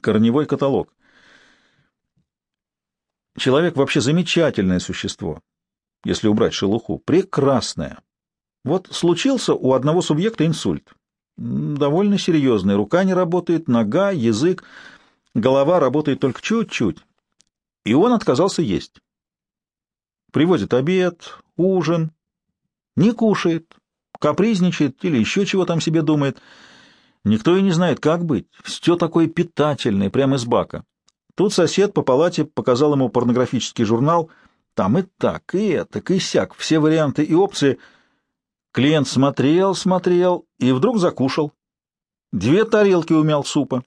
Корневой каталог. Человек вообще замечательное существо, если убрать шелуху. Прекрасное. Вот случился у одного субъекта инсульт. Довольно серьезный. Рука не работает, нога, язык, голова работает только чуть-чуть. И он отказался есть. Привозит обед, ужин, не кушает, капризничает или еще чего там себе думает. Никто и не знает, как быть. Все такое питательное, прямо из бака. Тут сосед по палате показал ему порнографический журнал. Там и так, и это, и сяк, все варианты и опции. Клиент смотрел, смотрел и вдруг закушал. Две тарелки умял супа.